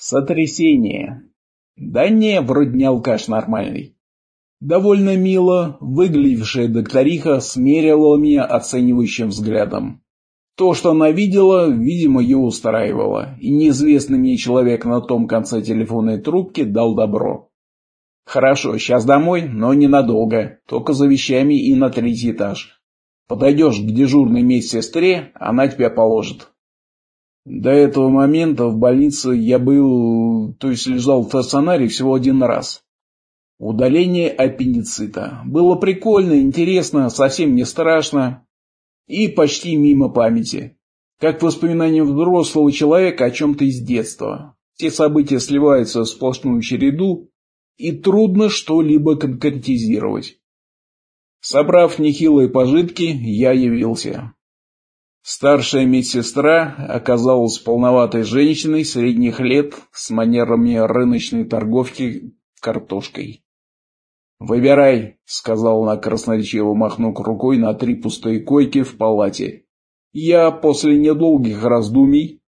Сотрясение. Да не, вроде не алкаш нормальный. Довольно мило выглядевшая докториха смерила меня оценивающим взглядом. То, что она видела, видимо, ее устраивало, и неизвестный мне человек на том конце телефонной трубки дал добро. «Хорошо, сейчас домой, но ненадолго, только за вещами и на третий этаж. Подойдешь к дежурной медсестре, она тебя положит». До этого момента в больнице я был, то есть лежал в стационаре всего один раз. Удаление аппендицита. Было прикольно, интересно, совсем не страшно и почти мимо памяти. Как воспоминание взрослого человека о чем-то из детства. Все события сливаются в сплошную череду, и трудно что-либо конкретизировать. Собрав нехилые пожитки, я явился. Старшая медсестра оказалась полноватой женщиной средних лет с манерами рыночной торговки картошкой. «Выбирай», — сказал она красноречиво, махнув рукой на три пустые койки в палате. Я после недолгих раздумий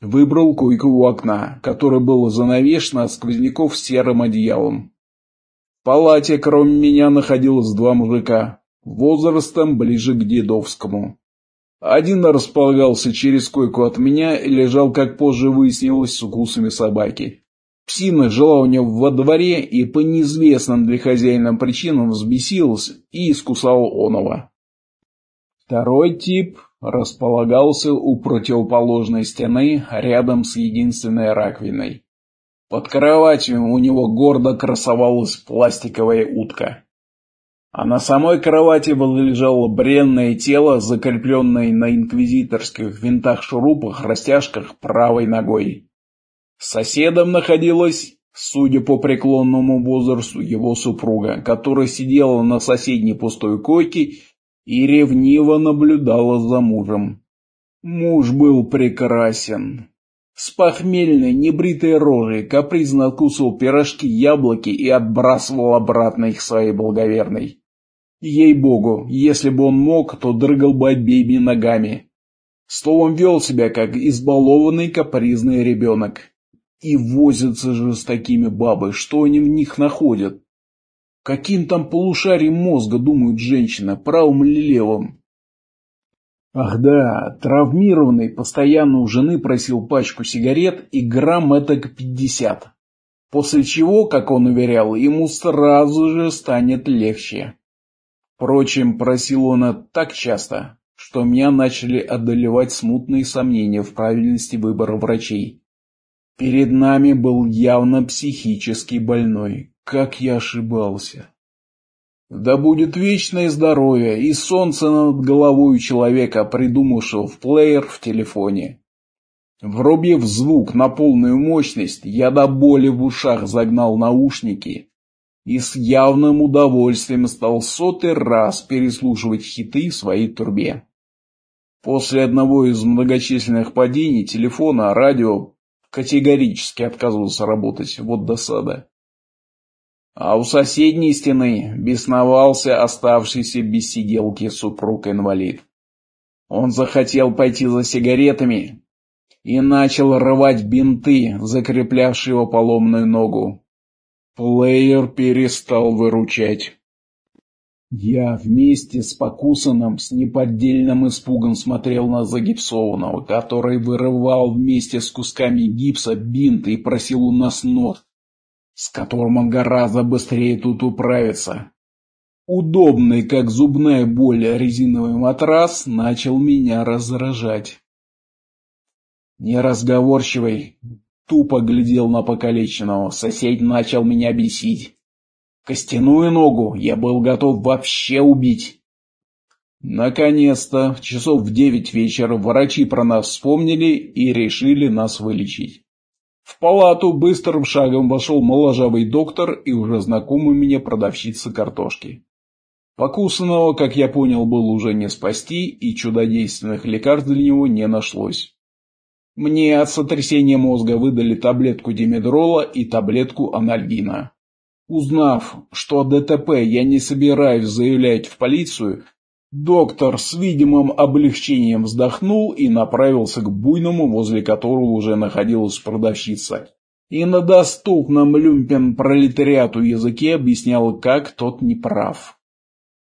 выбрал койку у окна, которое было занавешено сквозняков серым одеялом. В палате, кроме меня, находилось два мужика, возрастом ближе к дедовскому. Один располагался через койку от меня и лежал, как позже выяснилось, с укусами собаки. Псина жила у него во дворе и по неизвестным для хозяина причинам взбесилась и искусала оного. Второй тип располагался у противоположной стены рядом с единственной раковиной. Под кроватью у него гордо красовалась пластиковая утка. А на самой кровати лежало бренное тело, закрепленное на инквизиторских винтах-шурупах, растяжках правой ногой. Соседом находилась, судя по преклонному возрасту, его супруга, которая сидела на соседней пустой койке и ревниво наблюдала за мужем. Муж был прекрасен. С похмельной, небритой рожей капризно откусывал пирожки, яблоки и отбрасывал обратно их своей благоверной. Ей-богу, если бы он мог, то дрыгал бы обеими ногами. Словом, вел себя, как избалованный капризный ребенок. И возятся же с такими бабой, что они в них находят? Каким там полушарием мозга думают женщина, правым или левым? Ах да, травмированный постоянно у жены просил пачку сигарет и грамм этак пятьдесят. После чего, как он уверял, ему сразу же станет легче. Впрочем, просил он так часто, что меня начали одолевать смутные сомнения в правильности выбора врачей. Перед нами был явно психически больной. Как я ошибался. Да будет вечное здоровье и солнце над головой человека, придумавшего в плеер в телефоне. Врубив звук на полную мощность, я до боли в ушах загнал наушники и с явным удовольствием стал сотый раз переслушивать хиты в своей турбе. После одного из многочисленных падений телефона радио категорически отказывался работать, вот досада. А у соседней стены бесновался оставшийся без сиделки супруг-инвалид. Он захотел пойти за сигаретами и начал рвать бинты, закреплявшие его поломную ногу. Плеер перестал выручать. Я вместе с покусанным с неподдельным испугом смотрел на загипсованного, который вырывал вместе с кусками гипса бинты и просил у нас нот, с которым он гораздо быстрее тут управится. Удобный, как зубная боль, резиновый матрас начал меня раздражать. Неразговорчивый, тупо глядел на покалеченного, сосед начал меня бесить. Костяную ногу я был готов вообще убить. Наконец-то, часов в девять вечера, врачи про нас вспомнили и решили нас вылечить. В палату быстрым шагом вошел моложавый доктор и уже знакомый мне продавщица картошки. Покусанного, как я понял, было уже не спасти, и чудодейственных лекарств для него не нашлось. Мне от сотрясения мозга выдали таблетку димедрола и таблетку анальгина. Узнав, что о ДТП я не собираюсь заявлять в полицию, доктор с видимым облегчением вздохнул и направился к буйному, возле которого уже находилась продавщица, и на доступном люмпен пролетариату языке объясняла, как тот неправ.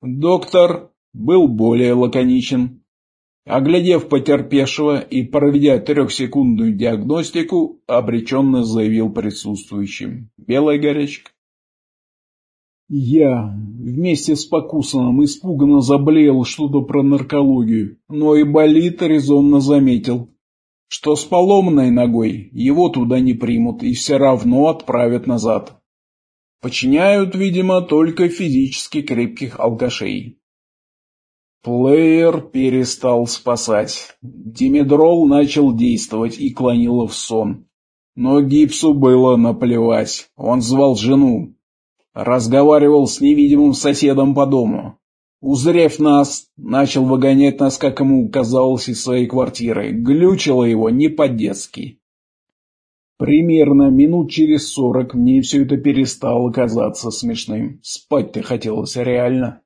Доктор был более лаконичен. Оглядев потерпевшего и проведя трехсекундную диагностику, обреченно заявил присутствующим. Белая горячка. Я вместе с Покусаном испуганно заблеял что-то про наркологию, но и болит резонно заметил, что с поломанной ногой его туда не примут и все равно отправят назад. Подчиняют, видимо, только физически крепких алкашей. Плеер перестал спасать. Димедрол начал действовать и клонило в сон. Но Гипсу было наплевать. Он звал жену, Разговаривал с невидимым соседом по дому. Узрев нас, начал выгонять нас, как ему казалось, из своей квартиры. Глючило его не по-детски. Примерно минут через сорок мне все это перестало казаться смешным. Спать-то хотелось реально.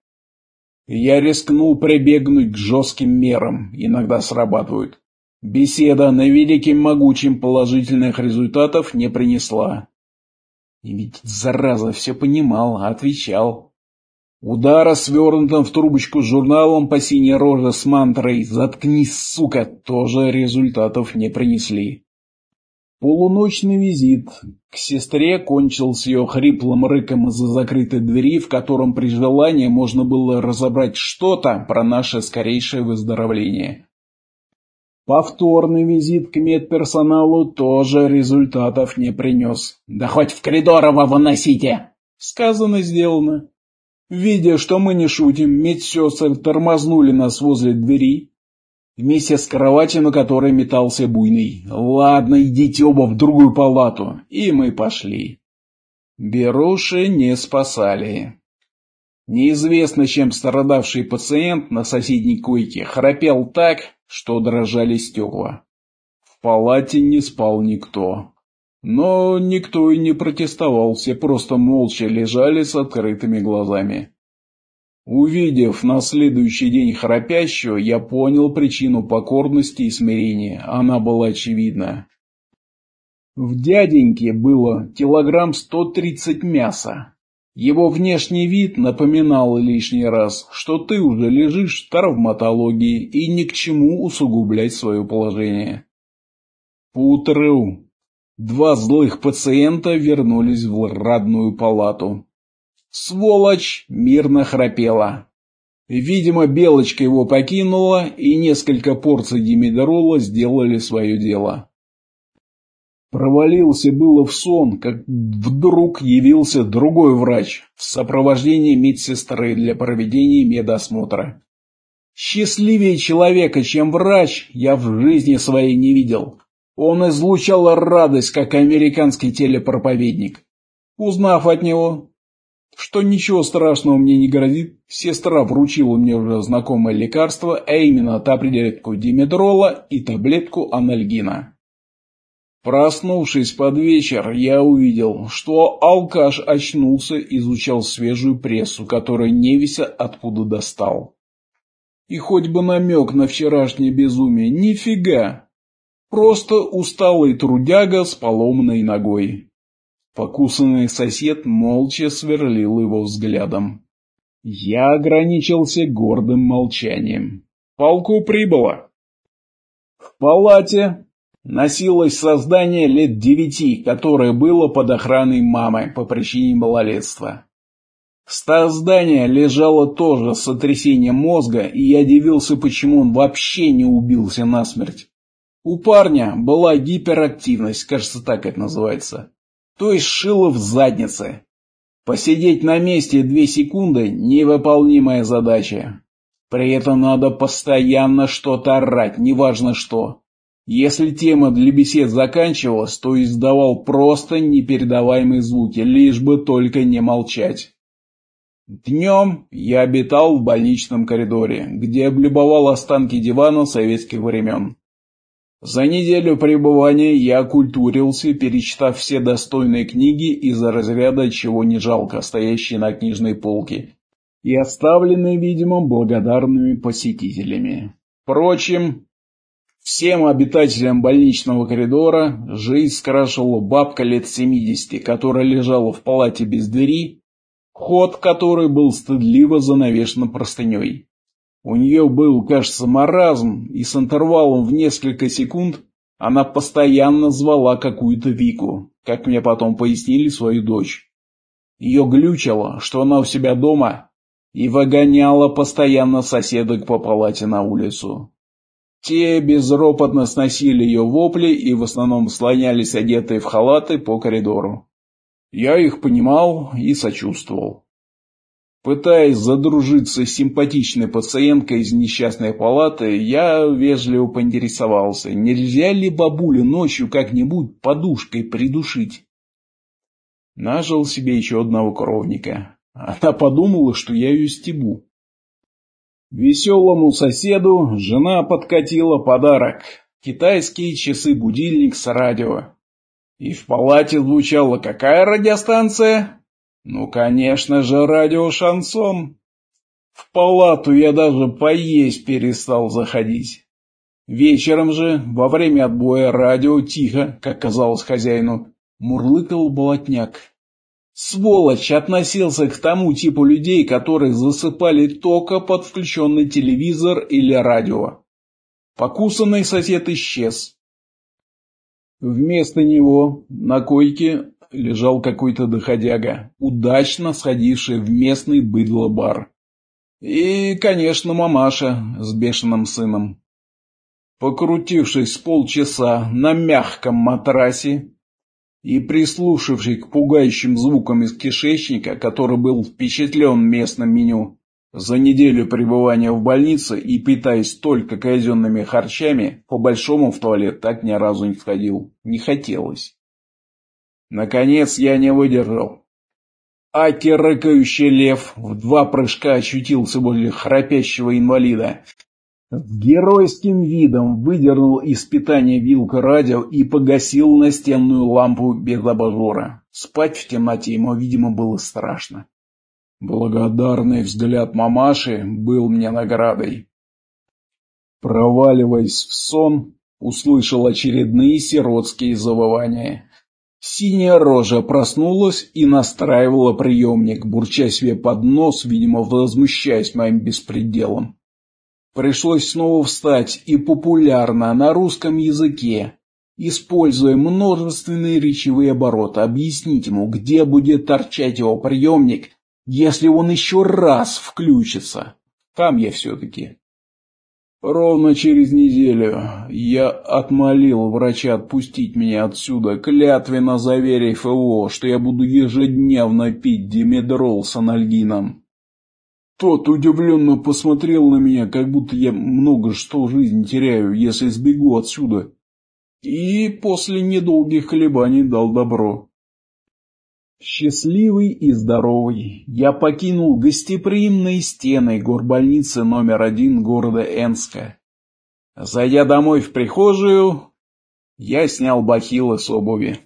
Я рискнул прибегнуть к жестким мерам, иногда срабатывают. Беседа на великим могучим положительных результатов не принесла. И ведь, зараза, все понимал, отвечал. Удара свернутым в трубочку журналом по синей роже с мантрой «Заткнись, сука!» тоже результатов не принесли. Полуночный визит к сестре кончился ее хриплым рыком из-за закрытой двери, в котором при желании можно было разобрать что-то про наше скорейшее выздоровление. Повторный визит к медперсоналу тоже результатов не принес. «Да хоть в коридор его выносите!» Сказано, сделано. Видя, что мы не шутим, медсестры тормознули нас возле двери, вместе с кроватью, на которой метался буйный. «Ладно, идите оба в другую палату». И мы пошли. Беруши не спасали. Неизвестно, чем страдавший пациент на соседней койке храпел так, что дрожали стекла. В палате не спал никто. Но никто и не протестовал, все просто молча лежали с открытыми глазами. Увидев на следующий день храпящего, я понял причину покорности и смирения. Она была очевидна. В дяденьке было килограмм сто тридцать мяса. Его внешний вид напоминал лишний раз, что ты уже лежишь в травматологии и ни к чему усугублять свое положение. Поутру два злых пациента вернулись в родную палату. Сволочь мирно храпела. Видимо, Белочка его покинула, и несколько порций димедрола сделали свое дело. Провалился было в сон, как вдруг явился другой врач в сопровождении медсестры для проведения медосмотра. Счастливее человека, чем врач, я в жизни своей не видел. Он излучал радость, как американский телепроповедник. Узнав от него, что ничего страшного мне не грозит, сестра вручила мне уже знакомое лекарство, а именно таблетку димедрола и таблетку анальгина. Проснувшись под вечер, я увидел, что алкаш очнулся изучал свежую прессу, которую невеся откуда достал. И хоть бы намек на вчерашнее безумие, нифига. Просто усталый трудяга с поломанной ногой. Покусанный сосед молча сверлил его взглядом. Я ограничился гордым молчанием. Полку прибыло. В палате носилось создание лет девяти, которое было под охраной мамы по причине малолетства. Создание лежало тоже с сотрясением мозга, и я удивился, почему он вообще не убился насмерть. У парня была гиперактивность, кажется, так это называется. То есть шило в заднице. Посидеть на месте две секунды – невыполнимая задача. При этом надо постоянно что-то орать, неважно что. Если тема для бесед заканчивалась, то издавал просто непередаваемые звуки, лишь бы только не молчать. Днем я обитал в больничном коридоре, где облюбовал останки дивана советских времен. За неделю пребывания я окультурился, перечитав все достойные книги из разряда «Чего не жалко», стоящие на книжной полке, и оставленные, видимо, благодарными посетителями. Впрочем, Всем обитателям больничного коридора жизнь скрашивала бабка лет 70, которая лежала в палате без двери, ход которой был стыдливо занавешен простыней. У нее был, кажется, маразм, и с интервалом в несколько секунд она постоянно звала какую-то Вику, как мне потом пояснили свою дочь. Ее глючило, что она у себя дома, и выгоняла постоянно соседок по палате на улицу. Те безропотно сносили ее вопли и в основном слонялись одетые в халаты по коридору. Я их понимал и сочувствовал. Пытаясь задружиться с симпатичной пациенткой из несчастной палаты, я вежливо поинтересовался, нельзя ли бабулю ночью как-нибудь подушкой придушить. Нажил себе еще одного коровника. Она подумала, что я ее стебу. Веселому соседу жена подкатила подарок – китайские часы-будильник с радио. И в палате звучала какая радиостанция? Ну, конечно же, радио-шансон. В палату я даже поесть перестал заходить. Вечером же, во время отбоя радио, тихо, как казалось хозяину, мурлыкал болотняк. Сволочь относился к тому типу людей, которые засыпали только под включенный телевизор или радио. Покусанный сосед исчез. Вместо него на койке лежал какой-то доходяга, удачно сходивший в местный быдло-бар. И, конечно, мамаша с бешеным сыном. Покрутившись полчаса на мягком матрасе, и прислушавшись к пугающим звукам из кишечника, который был впечатлен местным меню, за неделю пребывания в больнице и питаясь только казенными харчами, по-большому в туалет так ни разу не входил. Не хотелось. Наконец я не выдержал. Аки рыкающий лев в два прыжка очутился возле храпящего инвалида с геройским видом выдернул из питания вилку радио и погасил настенную лампу без абажура. Спать в темноте ему, видимо, было страшно. Благодарный взгляд мамаши был мне наградой. Проваливаясь в сон, услышал очередные сиротские завывания. Синяя рожа проснулась и настраивала приемник, бурча себе под нос, видимо, возмущаясь моим беспределом. Пришлось снова встать и популярно на русском языке, используя множественные речевые обороты, объяснить ему, где будет торчать его приемник, если он еще раз включится. Там я все-таки. Ровно через неделю я отмолил врача отпустить меня отсюда, клятвенно заверив его, что я буду ежедневно пить димедрол с анальгином. Тот удивленно посмотрел на меня, как будто я много что в жизни теряю, если сбегу отсюда. И после недолгих колебаний дал добро. Счастливый и здоровый, я покинул гостеприимные стены горбольницы номер один города Энска. Зайдя домой в прихожую, я снял бахилы с обуви.